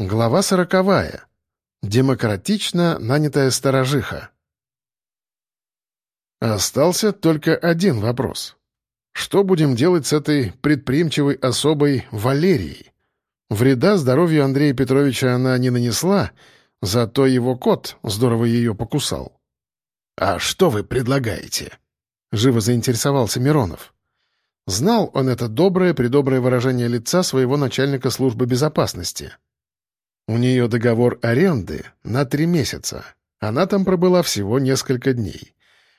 Глава сороковая. Демократично нанятая сторожиха. Остался только один вопрос. Что будем делать с этой предприимчивой особой Валерией? Вреда здоровью Андрея Петровича она не нанесла, зато его кот здорово ее покусал. «А что вы предлагаете?» — живо заинтересовался Миронов. Знал он это доброе-предоброе выражение лица своего начальника службы безопасности — у нее договор аренды на три месяца. Она там пробыла всего несколько дней.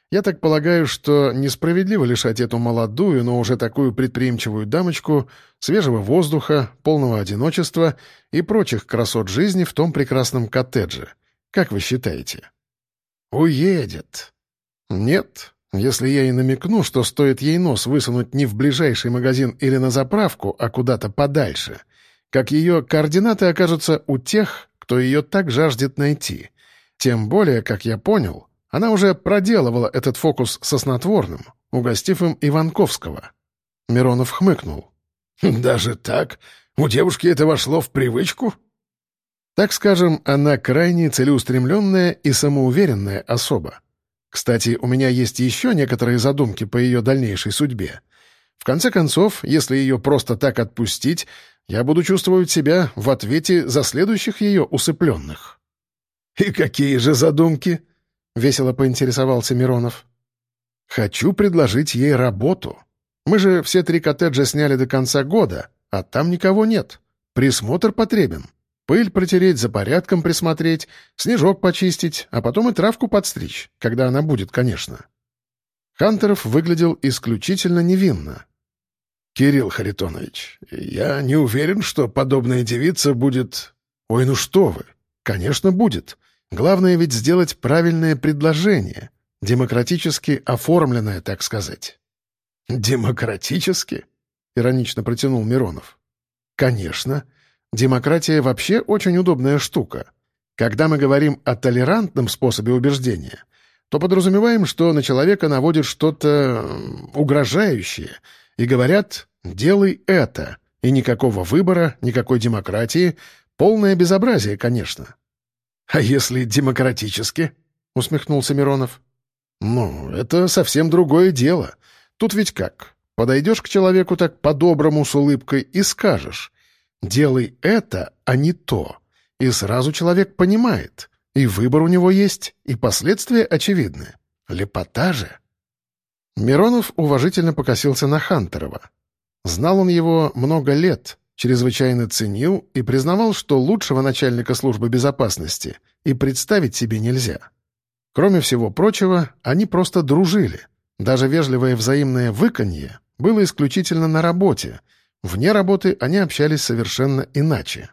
Я так полагаю, что несправедливо лишать эту молодую, но уже такую предприимчивую дамочку свежего воздуха, полного одиночества и прочих красот жизни в том прекрасном коттедже. Как вы считаете? Уедет. Нет, если я и намекну, что стоит ей нос высунуть не в ближайший магазин или на заправку, а куда-то подальше — как ее координаты окажутся у тех, кто ее так жаждет найти. Тем более, как я понял, она уже проделывала этот фокус со снотворным, угостив им Иванковского. Миронов хмыкнул. «Даже так? У девушки это вошло в привычку?» Так скажем, она крайне целеустремленная и самоуверенная особа. Кстати, у меня есть еще некоторые задумки по ее дальнейшей судьбе. В конце концов, если ее просто так отпустить, я буду чувствовать себя в ответе за следующих ее усыпленных». «И какие же задумки?» — весело поинтересовался Миронов. «Хочу предложить ей работу. Мы же все три коттеджа сняли до конца года, а там никого нет. Присмотр потребен. Пыль протереть, за порядком присмотреть, снежок почистить, а потом и травку подстричь, когда она будет, конечно». Хантеров выглядел исключительно невинно. «Кирилл Харитонович, я не уверен, что подобная девица будет...» «Ой, ну что вы! Конечно, будет. Главное ведь сделать правильное предложение, демократически оформленное, так сказать». «Демократически?» — иронично протянул Миронов. «Конечно. Демократия вообще очень удобная штука. Когда мы говорим о толерантном способе убеждения, то подразумеваем, что на человека наводит что-то угрожающее — и говорят «делай это», и никакого выбора, никакой демократии, полное безобразие, конечно. «А если демократически?» — усмехнулся Миронов. «Ну, это совсем другое дело. Тут ведь как? Подойдешь к человеку так по-доброму с улыбкой и скажешь «делай это, а не то», и сразу человек понимает, и выбор у него есть, и последствия очевидны. Лепота же!» Миронов уважительно покосился на Хантерова. Знал он его много лет, чрезвычайно ценил и признавал, что лучшего начальника службы безопасности и представить себе нельзя. Кроме всего прочего, они просто дружили. Даже вежливое взаимное выканье было исключительно на работе. Вне работы они общались совершенно иначе.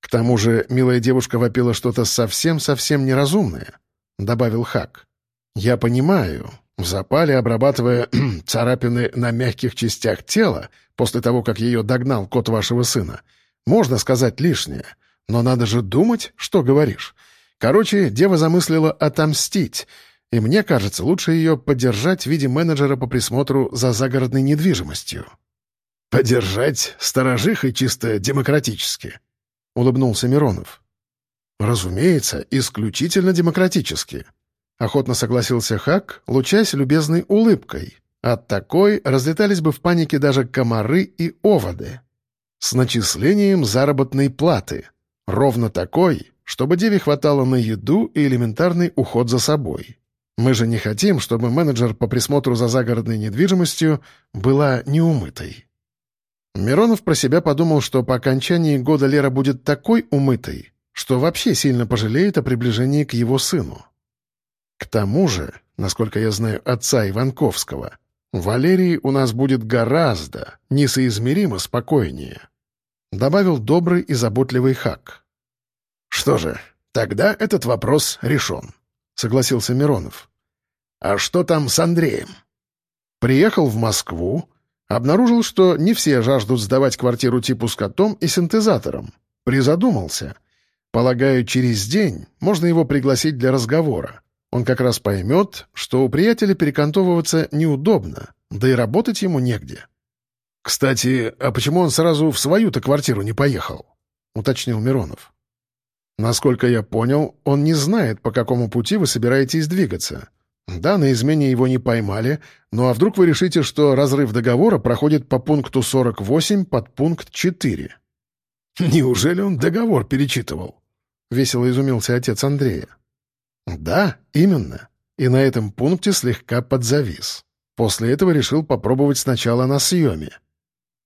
К тому же милая девушка вопила что-то совсем-совсем неразумное, — добавил Хак. «Я понимаю, в запале, обрабатывая царапины на мягких частях тела, после того, как ее догнал кот вашего сына, можно сказать лишнее, но надо же думать, что говоришь. Короче, дева замыслила отомстить, и мне кажется, лучше ее поддержать в виде менеджера по присмотру за загородной недвижимостью. «Поддержать сторожихой чисто демократически», — улыбнулся Миронов. «Разумеется, исключительно демократически», — охотно согласился Хак, лучась любезной улыбкой. От такой разлетались бы в панике даже комары и оводы. С начислением заработной платы. Ровно такой, чтобы деве хватало на еду и элементарный уход за собой. Мы же не хотим, чтобы менеджер по присмотру за загородной недвижимостью была неумытой. Миронов про себя подумал, что по окончании года Лера будет такой умытой, что вообще сильно пожалеет о приближении к его сыну. К тому же, насколько я знаю отца Иванковского, Валерий у нас будет гораздо, несоизмеримо спокойнее», — добавил добрый и заботливый Хак. «Что же, тогда этот вопрос решен», — согласился Миронов. «А что там с Андреем?» Приехал в Москву, обнаружил, что не все жаждут сдавать квартиру типу с котом и синтезатором. Призадумался. Полагаю, через день можно его пригласить для разговора. Он как раз поймет, что у приятеля перекантовываться неудобно, да и работать ему негде. Кстати, а почему он сразу в свою-то квартиру не поехал? — уточнил Миронов. «Насколько я понял, он не знает, по какому пути вы собираетесь двигаться. Да, на измене его не поймали, ну а вдруг вы решите, что разрыв договора проходит по пункту 48 под пункт 4?» «Неужели он договор перечитывал?» — весело изумился отец Андрея. «Да, именно. И на этом пункте слегка подзавис. После этого решил попробовать сначала на съеме».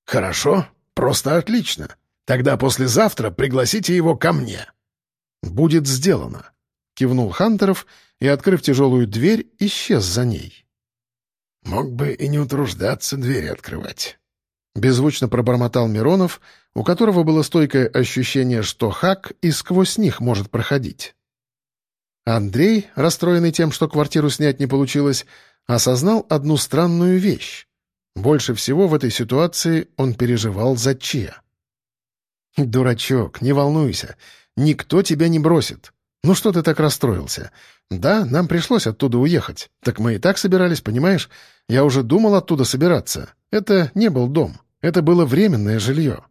«Хорошо, просто отлично. Тогда послезавтра пригласите его ко мне». «Будет сделано», — кивнул Хантеров и, открыв тяжелую дверь, исчез за ней. «Мог бы и не утруждаться двери открывать», — беззвучно пробормотал Миронов, у которого было стойкое ощущение, что Хак и сквозь них может проходить. Андрей, расстроенный тем, что квартиру снять не получилось, осознал одну странную вещь. Больше всего в этой ситуации он переживал за Че. «Дурачок, не волнуйся. Никто тебя не бросит. Ну что ты так расстроился? Да, нам пришлось оттуда уехать. Так мы и так собирались, понимаешь? Я уже думал оттуда собираться. Это не был дом. Это было временное жилье».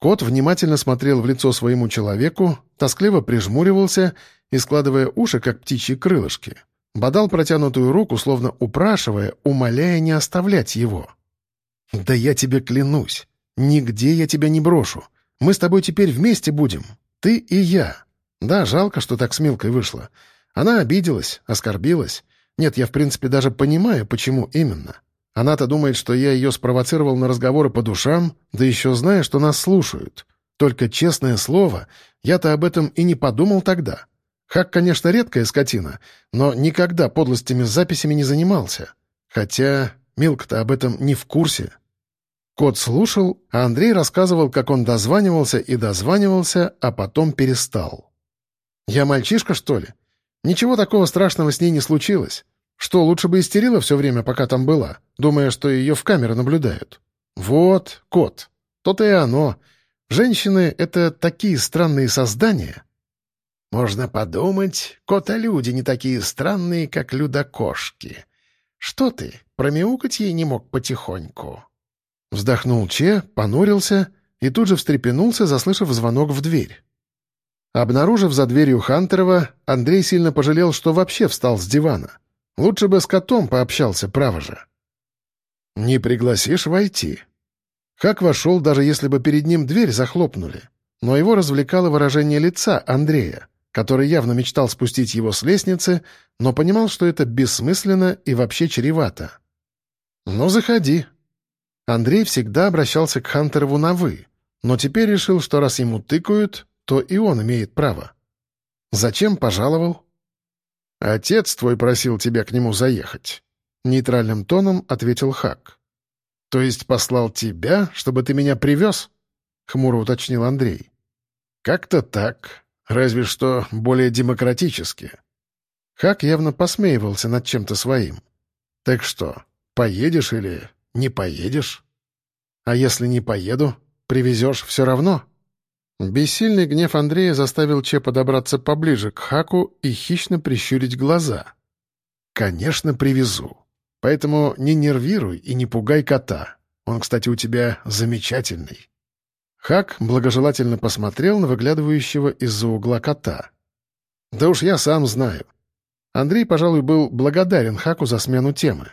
Кот внимательно смотрел в лицо своему человеку, тоскливо прижмуривался и, складывая уши, как птичьи крылышки, бодал протянутую руку, словно упрашивая, умоляя не оставлять его. «Да я тебе клянусь, нигде я тебя не брошу. Мы с тобой теперь вместе будем, ты и я. Да, жалко, что так с Милкой вышло. Она обиделась, оскорбилась. Нет, я в принципе даже понимаю, почему именно. Она-то думает, что я ее спровоцировал на разговоры по душам, да еще зная, что нас слушают. Только, честное слово, я-то об этом и не подумал тогда. Хак, конечно, редкая скотина, но никогда подлостями с записями не занимался. Хотя Милка-то об этом не в курсе. Кот слушал, а Андрей рассказывал, как он дозванивался и дозванивался, а потом перестал. «Я мальчишка, что ли? Ничего такого страшного с ней не случилось. Что, лучше бы истерила все время, пока там была, думая, что ее в камеры наблюдают? Вот, кот. То-то и оно. Женщины — это такие странные создания. Можно подумать, кота-люди не такие странные, как людокошки. Что ты, промяукать ей не мог потихоньку?» Вздохнул Че, понурился и тут же встрепенулся, заслышав звонок в дверь. Обнаружив за дверью Хантерова, Андрей сильно пожалел, что вообще встал с дивана. Лучше бы с котом пообщался, право же. «Не пригласишь войти?» Хак вошел, даже если бы перед ним дверь захлопнули. Но его развлекало выражение лица Андрея, который явно мечтал спустить его с лестницы, но понимал, что это бессмысленно и вообще чревато. «Ну, заходи». Андрей всегда обращался к Хантерову на «вы», но теперь решил, что раз ему тыкают, то и он имеет право. «Зачем пожаловал?» «Отец твой просил тебя к нему заехать», — нейтральным тоном ответил Хак. «То есть послал тебя, чтобы ты меня привез?» — хмуро уточнил Андрей. «Как-то так, разве что более демократически». Хак явно посмеивался над чем-то своим. «Так что, поедешь или не поедешь?» «А если не поеду, привезешь все равно?» Бессильный гнев Андрея заставил Че подобраться поближе к Хаку и хищно прищурить глаза. «Конечно, привезу. Поэтому не нервируй и не пугай кота. Он, кстати, у тебя замечательный». Хак благожелательно посмотрел на выглядывающего из-за угла кота. «Да уж я сам знаю». Андрей, пожалуй, был благодарен Хаку за смену темы.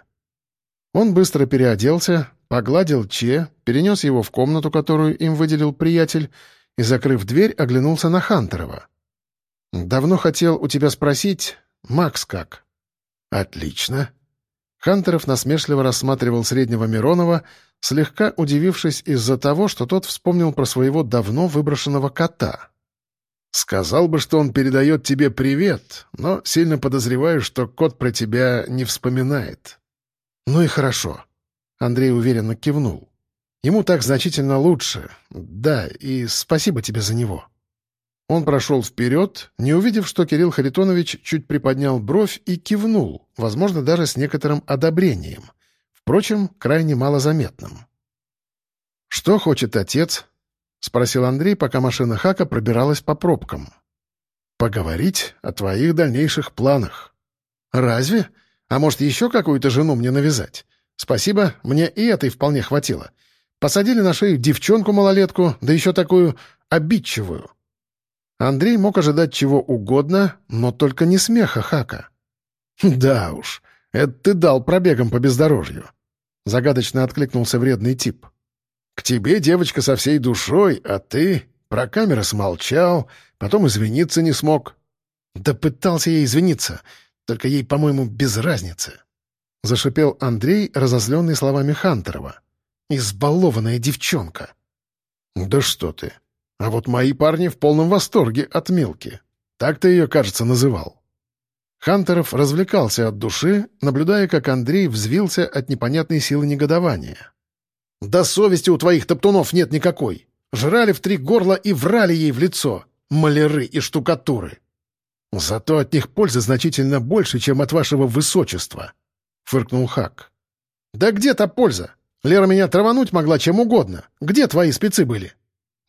Он быстро переоделся, погладил Че, перенес его в комнату, которую им выделил приятель, и, закрыв дверь, оглянулся на Хантерова. «Давно хотел у тебя спросить, Макс как?» «Отлично». Хантеров насмешливо рассматривал среднего Миронова, слегка удивившись из-за того, что тот вспомнил про своего давно выброшенного кота. «Сказал бы, что он передает тебе привет, но сильно подозреваю, что кот про тебя не вспоминает». «Ну и хорошо», — Андрей уверенно кивнул. Ему так значительно лучше. Да, и спасибо тебе за него». Он прошел вперед, не увидев, что Кирилл Харитонович чуть приподнял бровь и кивнул, возможно, даже с некоторым одобрением. Впрочем, крайне малозаметным. «Что хочет отец?» — спросил Андрей, пока машина Хака пробиралась по пробкам. «Поговорить о твоих дальнейших планах». «Разве? А может, еще какую-то жену мне навязать? Спасибо, мне и этой вполне хватило. Посадили на шею девчонку-малолетку, да еще такую обидчивую. Андрей мог ожидать чего угодно, но только не смеха Хака. «Да уж, это ты дал пробегом по бездорожью», — загадочно откликнулся вредный тип. «К тебе девочка со всей душой, а ты про камеры смолчал, потом извиниться не смог». «Да пытался ей извиниться, только ей, по-моему, без разницы», — зашипел Андрей, разозленный словами Хантерова. «Избалованная девчонка». «Да что ты! А вот мои парни в полном восторге от Милки. Так ты ее, кажется, называл». Хантеров развлекался от души, наблюдая, как Андрей взвился от непонятной силы негодования. «Да совести у твоих топтунов нет никакой! Жрали в три горла и врали ей в лицо! Маляры и штукатуры!» «Зато от них пользы значительно больше, чем от вашего высочества», — фыркнул Хак. «Да где-то польза? Лера меня травануть могла чем угодно. Где твои спецы были?»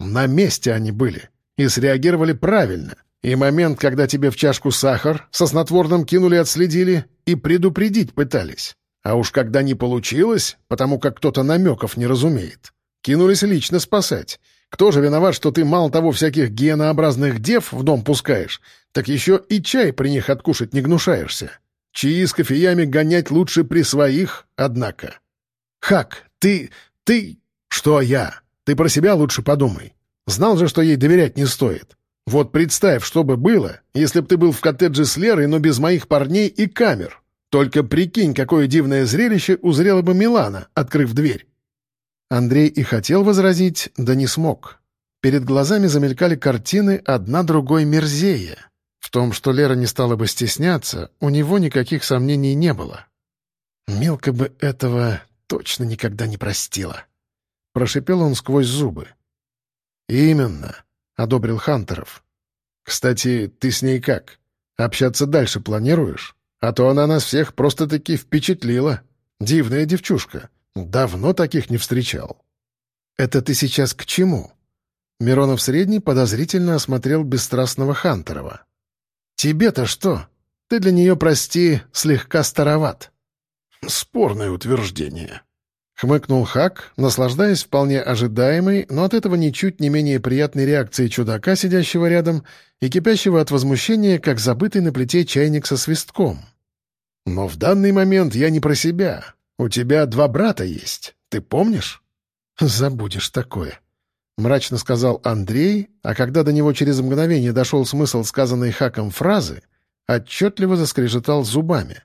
«На месте они были. И среагировали правильно. И момент, когда тебе в чашку сахар со снотворным кинули отследили и предупредить пытались. А уж когда не получилось, потому как кто-то намеков не разумеет, кинулись лично спасать. Кто же виноват, что ты мало того всяких генообразных дев в дом пускаешь, так еще и чай при них откушать не гнушаешься? Чаи с кофеями гонять лучше при своих, однако. Хак, ты... ты... Что я? Ты про себя лучше подумай. Знал же, что ей доверять не стоит. Вот представь, что бы было, если б ты был в коттедже с Лерой, но без моих парней и камер. Только прикинь, какое дивное зрелище узрела бы Милана, открыв дверь. Андрей и хотел возразить, да не смог. Перед глазами замелькали картины одна другой мерзее. В том, что Лера не стала бы стесняться, у него никаких сомнений не было. «Мелко бы этого точно никогда не простила», — прошипел он сквозь зубы. «Именно», — одобрил Хантеров. «Кстати, ты с ней как? Общаться дальше планируешь? А то она нас всех просто-таки впечатлила. Дивная девчушка». Давно таких не встречал. Это ты сейчас к чему? Миронов средний подозрительно осмотрел бесстрастного Хантерова. Тебе-то что? Ты для нее, прости, слегка староват. Спорное утверждение. Хмыкнул Хак, наслаждаясь вполне ожидаемой, но от этого ничуть не менее приятной реакцией чудака, сидящего рядом, и кипящего от возмущения, как забытый на плите чайник со свистком. Но в данный момент я не про себя. У тебя два брата есть, ты помнишь?» «Забудешь такое», — мрачно сказал Андрей, а когда до него через мгновение дошел смысл сказанной Хаком фразы, отчетливо заскрежетал зубами.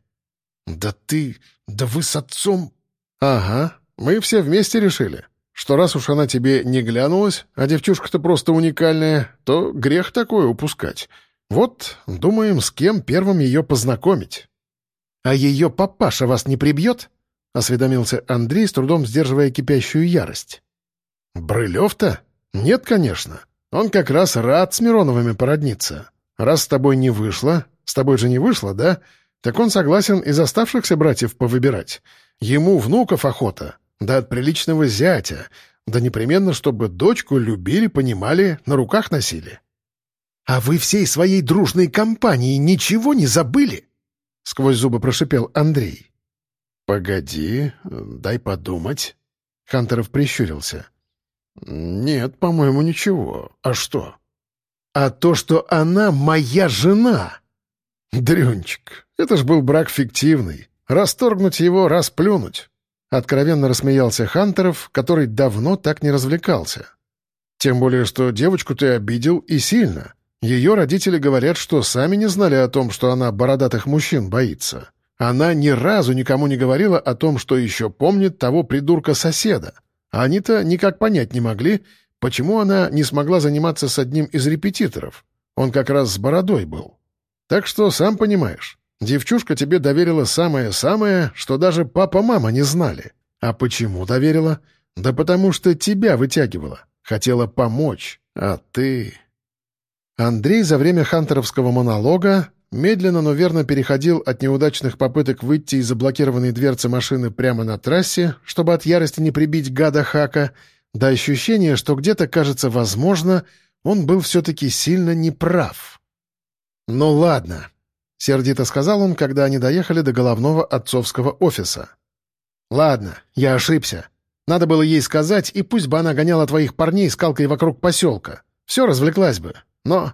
«Да ты... да вы с отцом...» «Ага, мы все вместе решили, что раз уж она тебе не глянулась, а девчушка-то просто уникальная, то грех такое упускать. Вот, думаем, с кем первым ее познакомить». «А ее папаша вас не прибьет?» — осведомился Андрей, с трудом сдерживая кипящую ярость. «Брылев-то? Нет, конечно. Он как раз рад с Мироновыми породниться. Раз с тобой не вышло, с тобой же не вышло, да? Так он согласен из оставшихся братьев повыбирать. Ему внуков охота, да от приличного зятя, да непременно, чтобы дочку любили, понимали, на руках носили». «А вы всей своей дружной компанией ничего не забыли?» — сквозь зубы прошипел Андрей. «Погоди, дай подумать». Хантеров прищурился. «Нет, по-моему, ничего. А что?» «А то, что она моя жена!» «Дрюнчик, это ж был брак фиктивный. Расторгнуть его, расплюнуть». Откровенно рассмеялся Хантеров, который давно так не развлекался. «Тем более, что девочку ты обидел и сильно. Ее родители говорят, что сами не знали о том, что она бородатых мужчин боится. Она ни разу никому не говорила о том, что еще помнит того придурка-соседа. Они-то никак понять не могли, почему она не смогла заниматься с одним из репетиторов. Он как раз с бородой был. Так что, сам понимаешь, девчушка тебе доверила самое-самое, что даже папа-мама не знали. А почему доверила? Да потому что тебя вытягивала. Хотела помочь. А ты... Андрей за время хантеровского монолога медленно, но верно переходил от неудачных попыток выйти из заблокированной дверцы машины прямо на трассе, чтобы от ярости не прибить гада Хака, до ощущения, что где-то, кажется, возможно, он был все-таки сильно неправ. «Ну ладно», — сердито сказал он, когда они доехали до головного отцовского офиса. «Ладно, я ошибся. Надо было ей сказать, и пусть бы она гоняла твоих парней скалкой вокруг поселка. Все развлеклась бы. Но...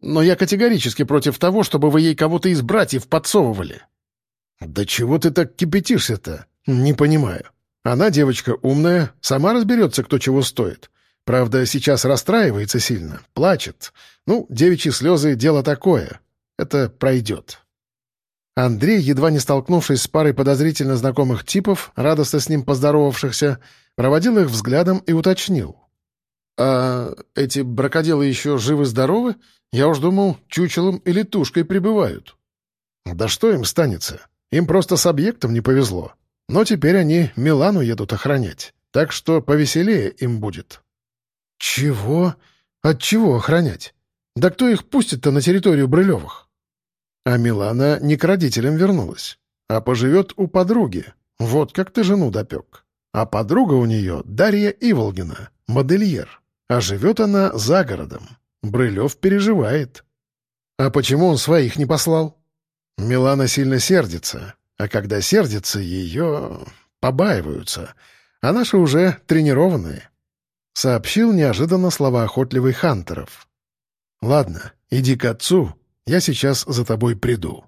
Но я категорически против того, чтобы вы ей кого-то из братьев подсовывали». «Да чего ты так кипятишься-то? Не понимаю. Она девочка умная, сама разберется, кто чего стоит. Правда, сейчас расстраивается сильно, плачет. Ну, девичьи слезы — дело такое. Это пройдет». Андрей, едва не столкнувшись с парой подозрительно знакомых типов, радостно с ним поздоровавшихся, проводил их взглядом и уточнил. «А эти бракоделы еще живы-здоровы? Я уж думал, чучелом или тушкой прибывают». «Да что им станется? Им просто с объектом не повезло. Но теперь они Милану едут охранять, так что повеселее им будет». «Чего? От чего охранять? Да кто их пустит-то на территорию Брылевых?» А Милана не к родителям вернулась, а поживет у подруги. Вот как ты жену допек. А подруга у нее Дарья Иволгина, модельер. А живет она за городом. Брылев переживает. А почему он своих не послал? Милана сильно сердится, а когда сердится, ее побаиваются, а наши уже тренированные. Сообщил неожиданно слова охотливый Хантеров. «Ладно, иди к отцу, я сейчас за тобой приду».